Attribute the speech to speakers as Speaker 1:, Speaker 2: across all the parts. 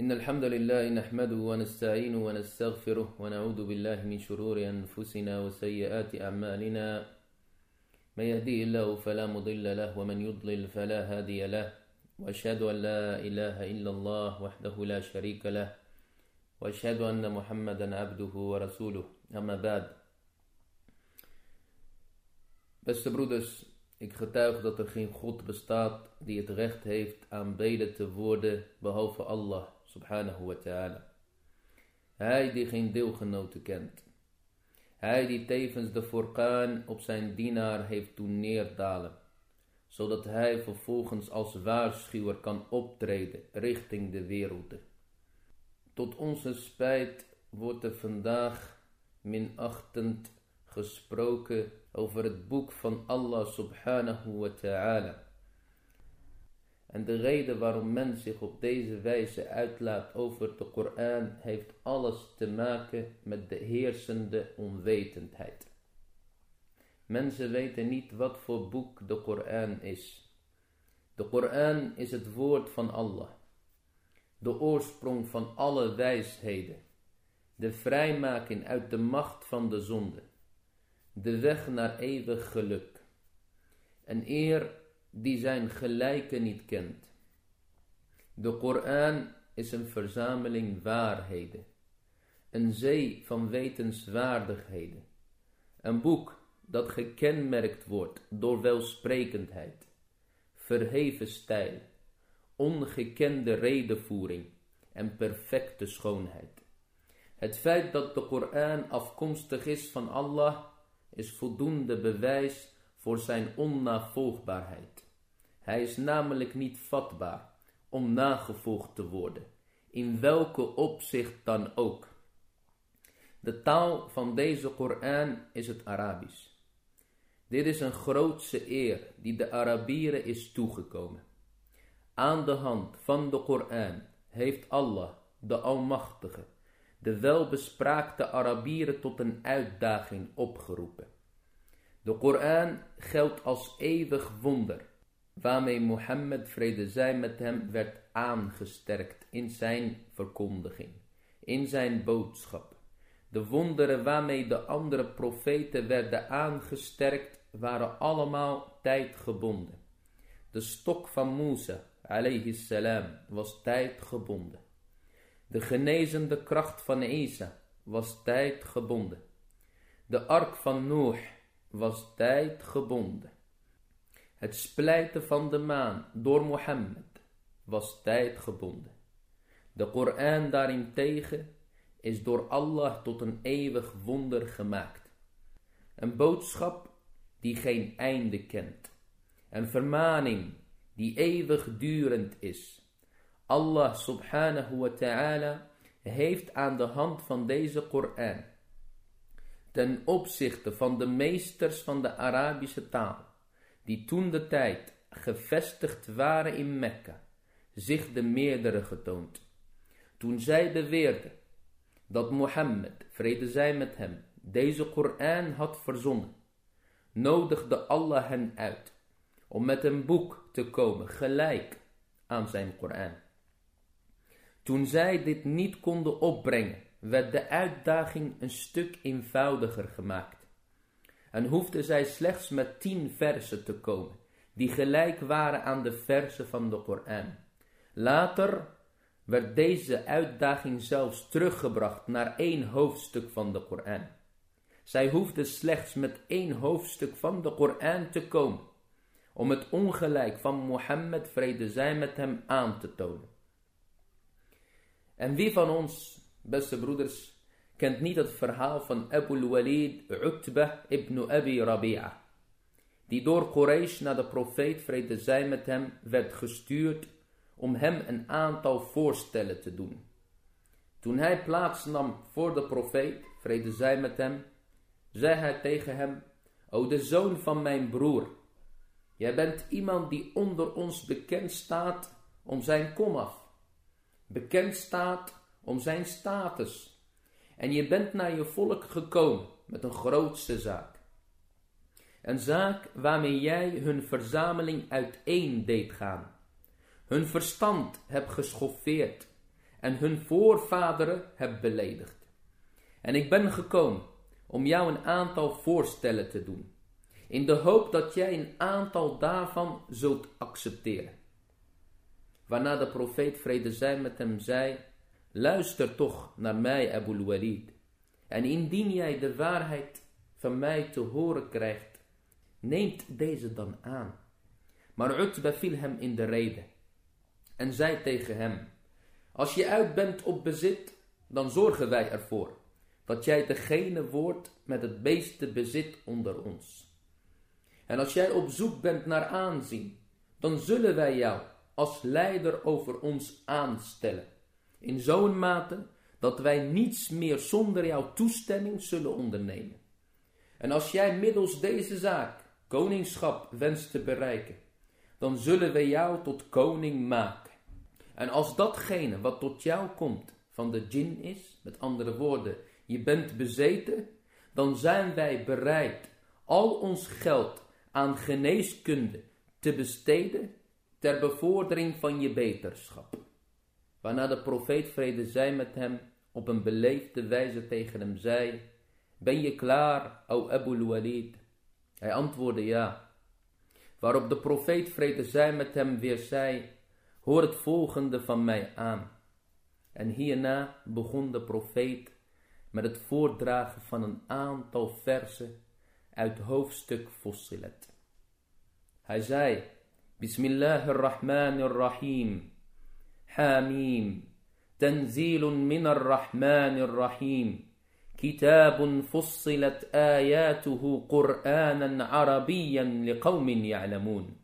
Speaker 1: إن الحمد لله نحمده ونستعينه ونستغفره ونعوذ بالله من شرور أنفسنا وسيئات أعمالنا. من يهديه الله فلا مضل له ومن يضلل فلا هادي له. وأشهد أن لا إله إلا الله وحده لا شريك له. وأشهد أن محمدا عبده ورسوله. أما بعد. Beste broeders, ik getuig dat er geen God bestaat die het recht heeft aanbeden te worden behalve Allah. Subhanahu wa ta'ala. Hij die geen deelgenoten kent. Hij die tevens de Furqaan op zijn dienaar heeft doen neerdalen, zodat hij vervolgens als waarschuwer kan optreden richting de werelden. Tot onze spijt wordt er vandaag minachtend gesproken over het boek van Allah subhanahu wa ta'ala. En de reden waarom men zich op deze wijze uitlaat over de Koran heeft alles te maken met de heersende onwetendheid. Mensen weten niet wat voor boek de Koran is. De Koran is het woord van Allah. De oorsprong van alle wijsheden. De vrijmaking uit de macht van de zonde de weg naar eeuwig geluk. Een eer die zijn gelijke niet kent. De Koran is een verzameling waarheden, een zee van wetenswaardigheden, een boek dat gekenmerkt wordt door welsprekendheid, verheven stijl, ongekende redevoering en perfecte schoonheid. Het feit dat de Koran afkomstig is van Allah is voldoende bewijs voor zijn onnavolgbaarheid. Hij is namelijk niet vatbaar om nagevolgd te worden, in welke opzicht dan ook. De taal van deze Koran is het Arabisch. Dit is een grootse eer die de Arabieren is toegekomen. Aan de hand van de Koran heeft Allah, de Almachtige, de welbespraakte Arabieren tot een uitdaging opgeroepen. De Koran geldt als eeuwig wonder, waarmee Mohammed vrede zij met hem werd aangesterkt in zijn verkondiging, in zijn boodschap. De wonderen waarmee de andere profeten werden aangesterkt waren allemaal tijdgebonden. De stok van Musa, alayhi salam, was tijdgebonden. De genezende kracht van Isa was tijdgebonden. De ark van Noach was tijdgebonden. Het splijten van de maan door Mohammed was tijdgebonden. De Koran daarentegen is door Allah tot een eeuwig wonder gemaakt. Een boodschap die geen einde kent. Een vermaning die eeuwigdurend is Allah subhanahu wa ta'ala heeft aan de hand van deze Koran ten opzichte van de meesters van de Arabische taal, die toen de tijd gevestigd waren in Mekka, zich de meerdere getoond. Toen zij beweerden dat Mohammed, vrede zij met hem, deze Koran had verzonnen, nodigde Allah hen uit om met een boek te komen gelijk aan zijn Koran. Toen zij dit niet konden opbrengen, werd de uitdaging een stuk eenvoudiger gemaakt. En hoefden zij slechts met tien versen te komen, die gelijk waren aan de versen van de Koran. Later werd deze uitdaging zelfs teruggebracht naar één hoofdstuk van de Koran. Zij hoefden slechts met één hoofdstuk van de Koran te komen, om het ongelijk van Mohammed vrede zij met hem aan te tonen. En wie van ons, beste broeders, kent niet het verhaal van Abu Walid Utbah ibn Abi Rabi'a, die door Quraysh naar de profeet vrede zij met hem werd gestuurd om hem een aantal voorstellen te doen. Toen hij plaatsnam voor de profeet, vrede zij met hem, zei hij tegen hem, O de zoon van mijn broer, jij bent iemand die onder ons bekend staat om zijn komaf bekend staat om zijn status. En je bent naar je volk gekomen met een grootste zaak. Een zaak waarmee jij hun verzameling uiteen deed gaan. Hun verstand hebt geschoffeerd en hun voorvaderen heb beledigd. En ik ben gekomen om jou een aantal voorstellen te doen, in de hoop dat jij een aantal daarvan zult accepteren. Waarna de profeet vrede zij met hem zei, luister toch naar mij Abu Walid, en indien jij de waarheid van mij te horen krijgt, neemt deze dan aan. Maar Utba viel hem in de rede en zei tegen hem, als je uit bent op bezit, dan zorgen wij ervoor dat jij degene wordt met het meeste bezit onder ons. En als jij op zoek bent naar aanzien, dan zullen wij jou als leider over ons aanstellen, in zo'n mate dat wij niets meer zonder jouw toestemming zullen ondernemen. En als jij middels deze zaak koningschap wenst te bereiken, dan zullen wij jou tot koning maken. En als datgene wat tot jou komt van de djinn is, met andere woorden, je bent bezeten, dan zijn wij bereid al ons geld aan geneeskunde te besteden ter bevordering van je beterschap. Waarna de profeet vrede zij met hem op een beleefde wijze tegen hem zei, ben je klaar, o Abu Walid? Hij antwoordde ja. Waarop de profeet vrede zij met hem weer zei, hoor het volgende van mij aan. En hierna begon de profeet met het voordragen van een aantal versen uit hoofdstuk Fossilet. Hij zei, Bismillahirrahmanirrahim, Hamim, Tanzilun minarrahmanirrahim, كتاب فصلت آياته قرآنا عربيا لقوم يعلمون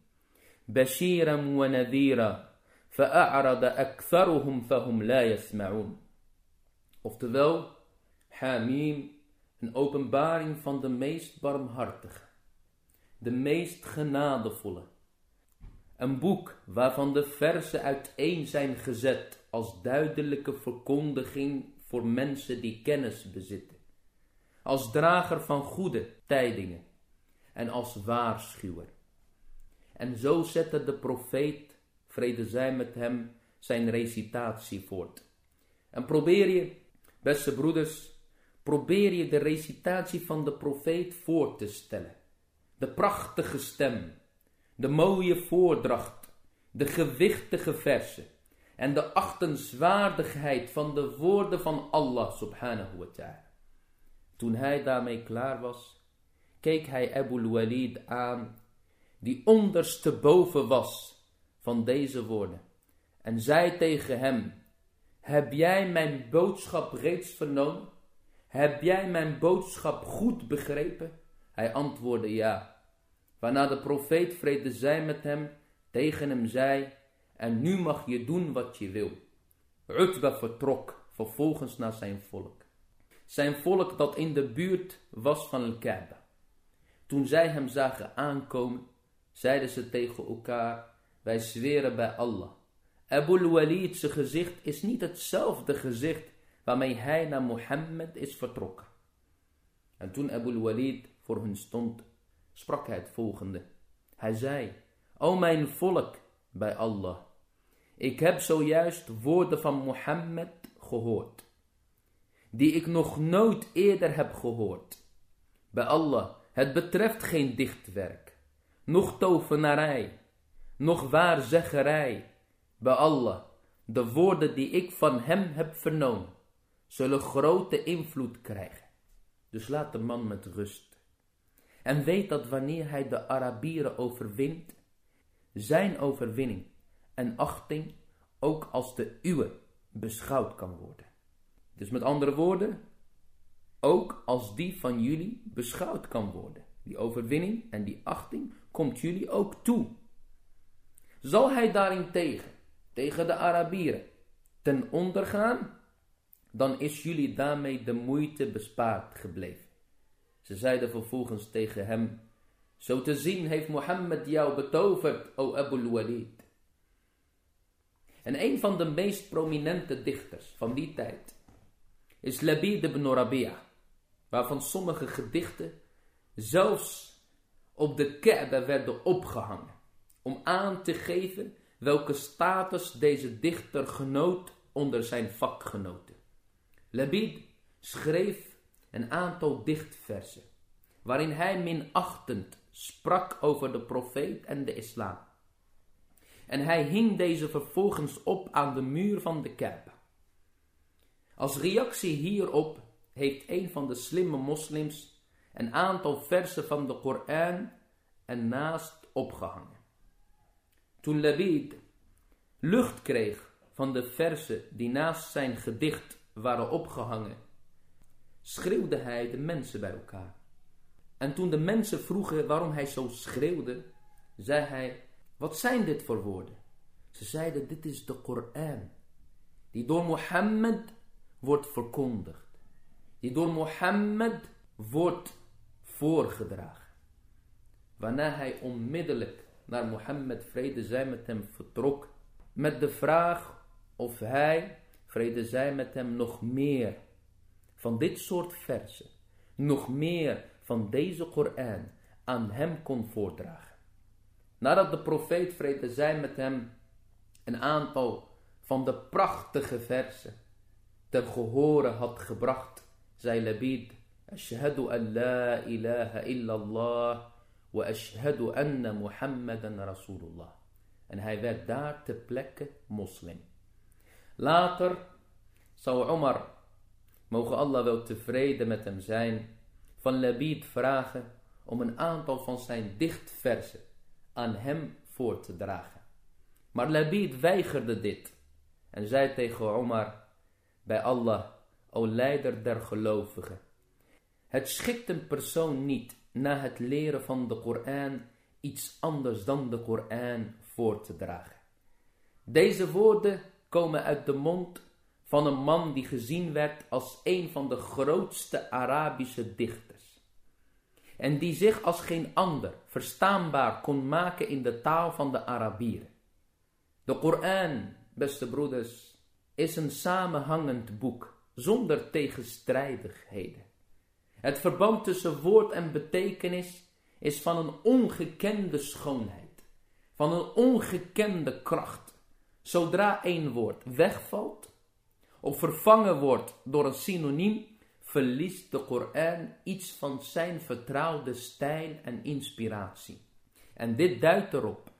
Speaker 1: بشيرا ونذيرا فأعرض أكثرهم فهم لا يسمعون Oftewel, Hamim, een openbaring van de meest barmhartige, de meest genadevolle. Een boek waarvan de verzen uiteen zijn gezet als duidelijke verkondiging voor mensen die kennis bezitten. Als drager van goede tijdingen en als waarschuwer. En zo zette de profeet, vrede zij met hem, zijn recitatie voort. En probeer je, beste broeders, probeer je de recitatie van de profeet voor te stellen. De prachtige stem, de mooie voordracht, de gewichtige versen en de achtenswaardigheid van de woorden van Allah subhanahu wa ta'ala. Toen hij daarmee klaar was, keek hij Abu Walid aan, die ondersteboven was van deze woorden, en zei tegen hem, heb jij mijn boodschap reeds vernomen? Heb jij mijn boodschap goed begrepen? Hij antwoordde ja. Waarna de profeet vrede zij met hem tegen hem zei, en nu mag je doen wat je wil. Utba vertrok vervolgens naar zijn volk. Zijn volk dat in de buurt was van Al-Kaaba. Toen zij hem zagen aankomen, zeiden ze tegen elkaar, wij zweren bij Allah. Abu Walid's gezicht is niet hetzelfde gezicht waarmee hij naar Mohammed is vertrokken. En toen Abu Walid voor hun stond, sprak hij het volgende. Hij zei, O mijn volk, bij Allah, ik heb zojuist woorden van Mohammed gehoord, die ik nog nooit eerder heb gehoord. Bij Allah, het betreft geen dichtwerk, noch tovenarij, noch waarzeggerij. Bij Allah, de woorden die ik van hem heb vernomen, zullen grote invloed krijgen. Dus laat de man met rust. En weet dat wanneer hij de Arabieren overwint, zijn overwinning en achting ook als de uwe beschouwd kan worden. Dus met andere woorden, ook als die van jullie beschouwd kan worden. Die overwinning en die achting komt jullie ook toe. Zal hij daarentegen, tegen de Arabieren, ten onder gaan, dan is jullie daarmee de moeite bespaard gebleven. Ze zeiden vervolgens tegen hem, zo te zien heeft Mohammed jou betoverd, o Abu Walid. En een van de meest prominente dichters van die tijd is Labid ibn Rabia, waarvan sommige gedichten zelfs op de Kaaba werden opgehangen, om aan te geven welke status deze dichter genoot onder zijn vakgenoten. Labid schreef een aantal dichtversen, waarin hij minachtend sprak over de profeet en de islam. En hij hing deze vervolgens op aan de muur van de Kaaba. Als reactie hierop heeft een van de slimme moslims een aantal versen van de Koran ernaast opgehangen. Toen Labid lucht kreeg van de versen die naast zijn gedicht waren opgehangen, schreeuwde hij de mensen bij elkaar. En toen de mensen vroegen waarom hij zo schreeuwde, zei hij, wat zijn dit voor woorden? Ze zeiden, dit is de Koran, die door Mohammed wordt verkondigd. Die door Mohammed wordt voorgedragen. Waarna hij onmiddellijk naar Mohammed, vrede zij met hem, vertrok. Met de vraag of hij, vrede zij met hem, nog meer van dit soort versen, nog meer van deze Koran aan hem kon voordragen. Nadat de profeet, vrede zij met hem, een aantal van de prachtige versen ter gehore had gebracht, zei Labid, Ashhadu an la ilaha illallah wa ashhadu anna Muhammadan Rasulullah. En hij werd daar ter plekke moslim. Later zou Omar, mogen Allah wel tevreden met hem zijn, van Labid vragen om een aantal van zijn dichtversen aan hem voor te dragen. Maar Labid weigerde dit en zei tegen Omar, bij Allah, o leider der gelovigen. Het schikt een persoon niet na het leren van de Koran iets anders dan de Koran voor te dragen. Deze woorden komen uit de mond van een man die gezien werd als een van de grootste Arabische dichters. En die zich als geen ander verstaanbaar kon maken in de taal van de Arabieren. De Koran, beste broeders, is een samenhangend boek zonder tegenstrijdigheden. Het verband tussen woord en betekenis is van een ongekende schoonheid, van een ongekende kracht. Zodra een woord wegvalt of vervangen wordt door een synoniem, verliest de Koran iets van zijn vertrouwde stijl en inspiratie. En dit duidt erop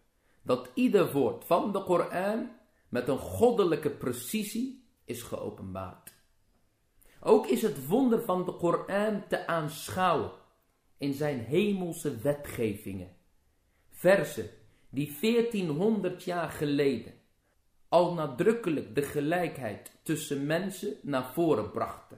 Speaker 1: dat ieder woord van de Koran met een goddelijke precisie is geopenbaard. Ook is het wonder van de Koran te aanschouwen in zijn hemelse wetgevingen. Versen die 1400 jaar geleden al nadrukkelijk de gelijkheid tussen mensen naar voren brachten.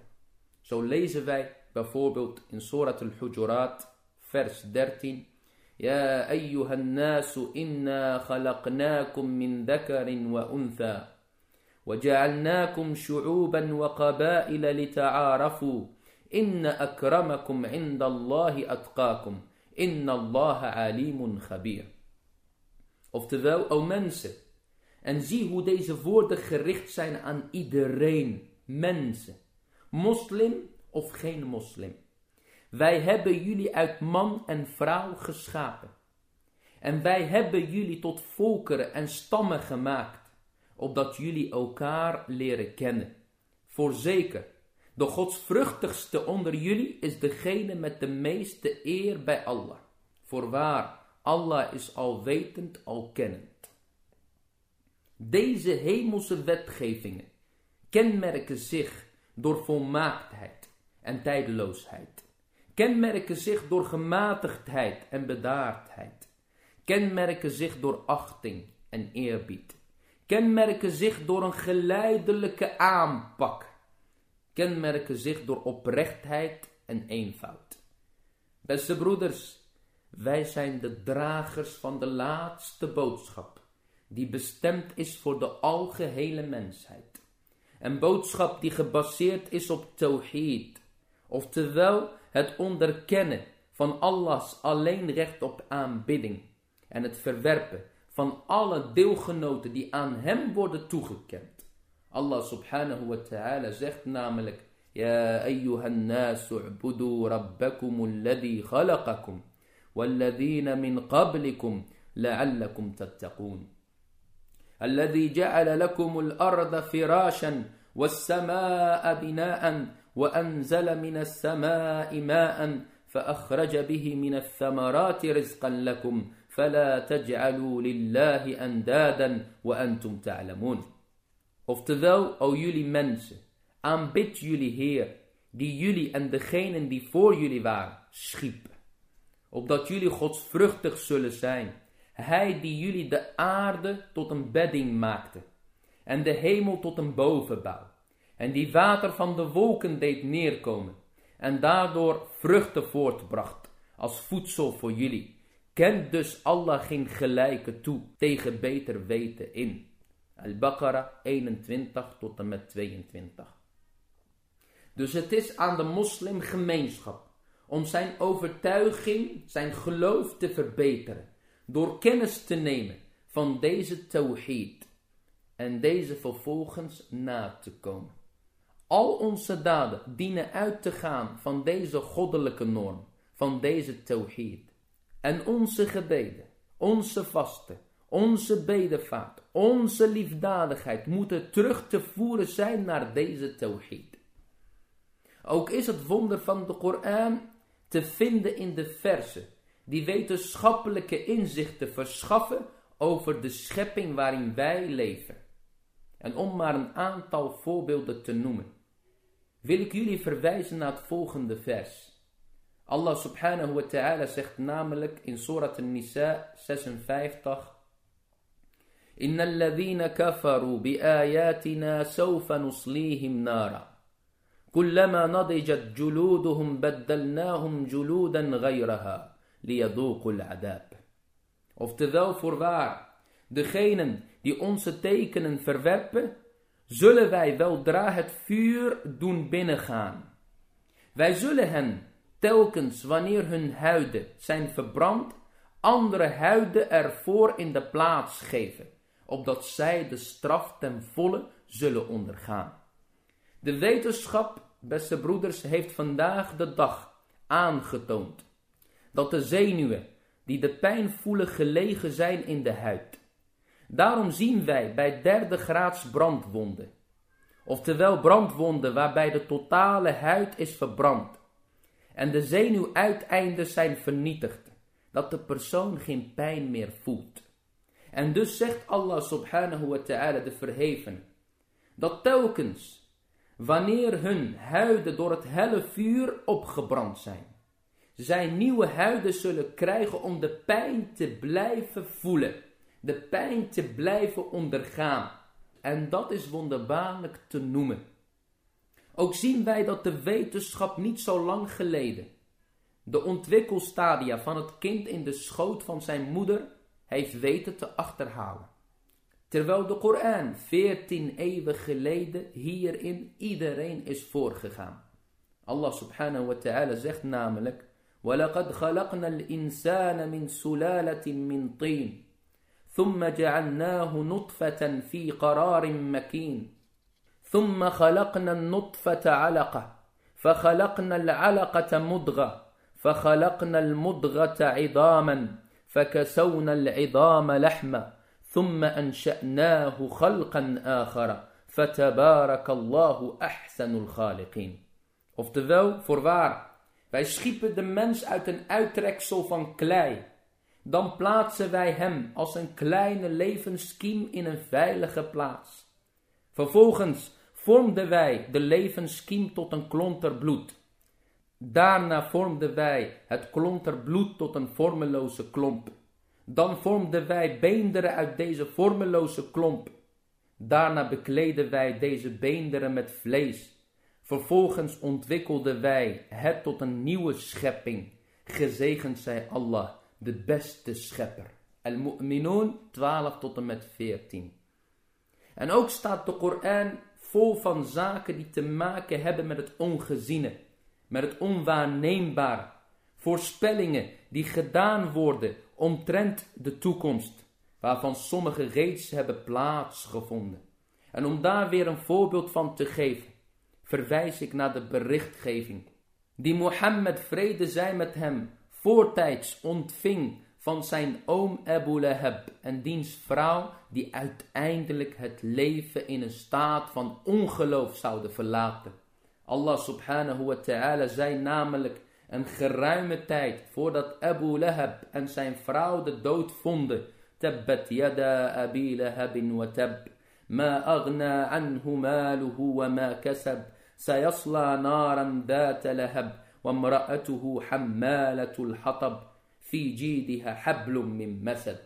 Speaker 1: Zo lezen wij bijvoorbeeld in Surat al-Hujurat, vers 13. يا أيها الناس إنا خلقناكم من ذكر وأنثى وجعلناكم شعوبا وقبائل لتعارفوا إن أكرمكم عند الله أتقاكم إن الله عليم خبير Oftewel, o mensen, en zie hoe deze woorden gericht zijn aan iedereen, mensen, moslim of geen moslim. Wij hebben jullie uit man en vrouw geschapen. En wij hebben jullie tot volkeren en stammen gemaakt, opdat jullie elkaar leren kennen. Voorzeker, de godsvruchtigste onder jullie is degene met de meeste eer bij Allah. Voorwaar, Allah is alwetend, alkennend. Deze hemelse wetgevingen kenmerken zich door volmaaktheid en tijdeloosheid. Kenmerken zich door gematigdheid en bedaardheid, kenmerken zich door achting en eerbied, kenmerken zich door een geleidelijke aanpak, kenmerken zich door oprechtheid en eenvoud. Beste broeders, wij zijn de dragers van de laatste boodschap, die bestemd is voor de algehele mensheid. Een boodschap die gebaseerd is op tawhid, oftewel het onderkennen van Allahs alleen recht op aanbidding en het verwerpen van alle deelgenoten die aan hem worden toegekend. Allah subhanahu wa ta'ala zegt namelijk يا أيها الناس اعبدوا ربكم الذي خلقكم والذين من قبلكم لعلكم تتقون الذي جعل لكم الأرض فراشا والسماء بناء وأنزل من السماء ماء فأخرج به من الثمرات رزقا لكم فلا تجعلوا لله أندادا وأنتم تعلمون Oftewel, o jullie mensen, aanbid jullie Heer, die jullie en degenen die voor jullie waren, schiep. Opdat jullie godsvruchtig zullen zijn. Hij die jullie de aarde tot een bedding maakte. En de hemel tot een bovenbouw. En die water van de wolken deed neerkomen. En daardoor vruchten voortbracht als voedsel voor jullie. Kent dus Allah geen gelijke toe tegen beter weten in. Al-Baqarah 21 tot en met 22. Dus het is aan de moslimgemeenschap om zijn overtuiging, zijn geloof te verbeteren. Door kennis te nemen van deze tawhid. En deze vervolgens na te komen. Al onze daden dienen uit te gaan van deze goddelijke norm. Van deze tawhid. En onze gebeden, onze vasten, onze bedevaart, onze liefdadigheid moeten terug te voeren zijn naar deze tawhid. Ook is het wonder van de Koran te vinden in de versen die wetenschappelijke inzichten verschaffen over de schepping waarin wij leven. En om maar een aantal voorbeelden te noemen, wil ik jullie verwijzen naar het volgende vers. Allah subhanahu wa ta'ala zegt namelijk in Surat al-Nisa 56 إن الذين كفروا بآياتنا سوف نصليهم نارا كلما نضجت جلودهم بدلناهم جلودا غيرها ليذوقوا العذاب Oftewel voorwaar, degenen die onze tekenen verwerpen, zullen wij weldra het vuur doen binnengaan. Wij zullen hen telkens wanneer hun huiden zijn verbrand, andere huiden ervoor in de plaats geven, opdat zij de straf ten volle zullen ondergaan. De wetenschap, beste broeders, heeft vandaag de dag aangetoond dat de zenuwen die de pijn voelen gelegen zijn in de huid. Daarom zien wij bij derde graads brandwonden, oftewel brandwonden waarbij de totale huid is verbrand en de zenuwuiteinden zijn vernietigd, dat de persoon geen pijn meer voelt. En dus zegt Allah subhanahu wa ta'ala de verheven, dat telkens wanneer hun huiden door het helle vuur opgebrand zijn, zij nieuwe huiden zullen krijgen om de pijn te blijven voelen, de pijn te blijven ondergaan. En dat is wonderbaarlijk te noemen. Ook zien wij dat de wetenschap niet zo lang geleden de ontwikkelstadia van het kind in de schoot van zijn moeder heeft weten te achterhalen. Terwijl de Koran 14 eeuwen geleden hierin iedereen is voorgegaan. Allah subhanahu wa ta'ala zegt namelijk وَلَقَدْ خَلَقْنَا الْإِنسَانَ مِنْ سُلَالَةٍ مِنْ طِينٍ ثُمَّ جَعَلْنَاهُ نُطْفَةً فِي قَرَارٍ مَكِينٍ ثم خلقنا النطفة علقة فخلقنا العلقة مضغة فخلقنا المضغة عظاما فكسونا العظام لحما ثم أنشأناه خلقا آخر فتبارك الله أحسن الخالقين. Oftewel, voorwaar, wij schiepen de mens uit een uittreksel van klei. Dan plaatsen wij hem als een kleine levenskiem in een veilige plaats. Vervolgens vormden wij de levenskiem tot een klonter bloed. Daarna vormden wij het klonter bloed tot een vormeloze klomp. Dan vormden wij beenderen uit deze vormeloze klomp. Daarna bekleden wij deze beenderen met vlees. Vervolgens ontwikkelden wij het tot een nieuwe schepping. Gezegend zij Allah, de beste schepper. Al-Mu'minun 12 tot en met 14. En ook staat de Koran vol van zaken die te maken hebben met het ongeziene, met het onwaarneembare. Voorspellingen die gedaan worden omtrent de toekomst, waarvan sommige reeds hebben plaatsgevonden. En om daar weer een voorbeeld van te geven, verwijs ik naar de berichtgeving die Mohammed vrede zij met hem voortijds ontving van zijn oom Abu Lahab en diens vrouw die uiteindelijk het leven in een staat van ongeloof zouden verlaten. Allah subhanahu wa ta'ala zei namelijk een geruime tijd voordat Abu Lahab en zijn vrouw de dood vonden. Tabbat yada abi lahabin wa tab. Ma maluhu wa ma kasab. Sayasla naran data lahab. وامرأته حمالة الحطب في جيدها حبل من مسد.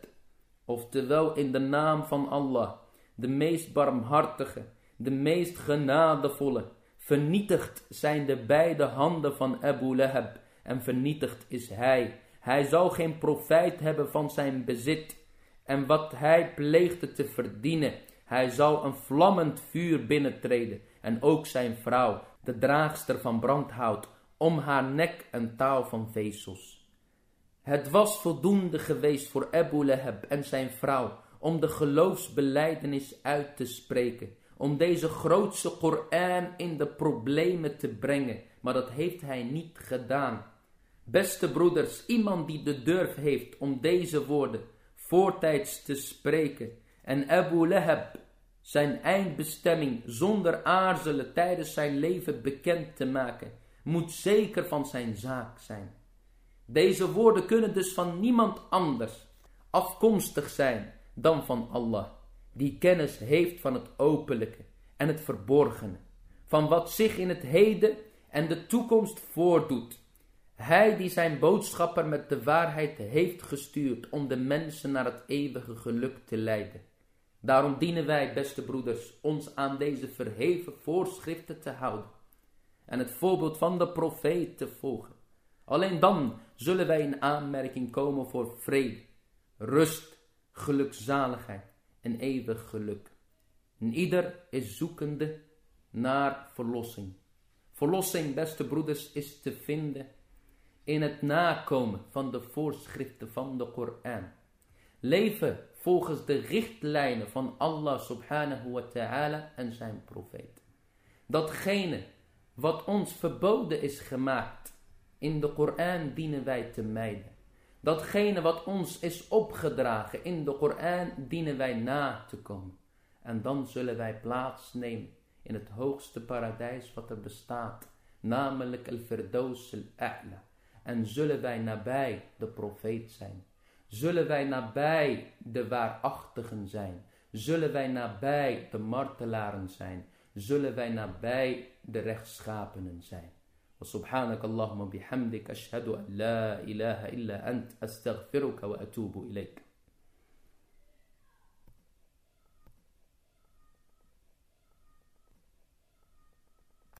Speaker 1: Oftewel in de naam van Allah, de meest barmhartige, de meest genadevolle. Vernietigd zijn de beide handen van Abu Lahab en vernietigd is hij. Hij zal geen profijt hebben van zijn bezit en wat hij pleegde te verdienen. Hij zal een vlammend vuur binnentreden en ook zijn vrouw, de draagster van brandhout, om haar nek een taal van vezels. Het was voldoende geweest voor Abu Lahab en zijn vrouw om de geloofsbeleidenis uit te spreken, om deze grootste Koran in de problemen te brengen, maar dat heeft hij niet gedaan. Beste broeders, iemand die de durf heeft om deze woorden voortijds te spreken en Abu Lahab zijn eindbestemming zonder aarzelen tijdens zijn leven bekend te maken, moet zeker van zijn zaak zijn. Deze woorden kunnen dus van niemand anders afkomstig zijn dan van Allah, die kennis heeft van het openlijke en het verborgene, van wat zich in het heden en de toekomst voordoet. Hij die zijn boodschapper met de waarheid heeft gestuurd om de mensen naar het eeuwige geluk te leiden. Daarom dienen wij, beste broeders, ons aan deze verheven voorschriften te houden en het voorbeeld van de profeet te volgen. Alleen dan zullen wij in aanmerking komen voor vrede, rust, gelukzaligheid en eeuwig geluk. En ieder is zoekende naar verlossing. Verlossing, beste broeders, is te vinden in het nakomen van de voorschriften van de Koran. Leven volgens de richtlijnen van Allah subhanahu wa ta'ala en zijn profeet. Datgene wat ons verboden is gemaakt, in de Koran dienen wij te mijden. Datgene wat ons is opgedragen in de Koran dienen wij na te komen. En dan zullen wij plaatsnemen in het hoogste paradijs wat er bestaat, namelijk al-Firdaus al-A'la. En zullen wij nabij de profeet zijn. Zullen wij nabij de waarachtigen zijn. Zullen wij nabij de martelaren zijn. Zullen wij nabij de rechtschapenen zijn. وسبحانك اللهم بحمدك أشهد أن لا إله إلا أنت أستغفرك وأتوب إليك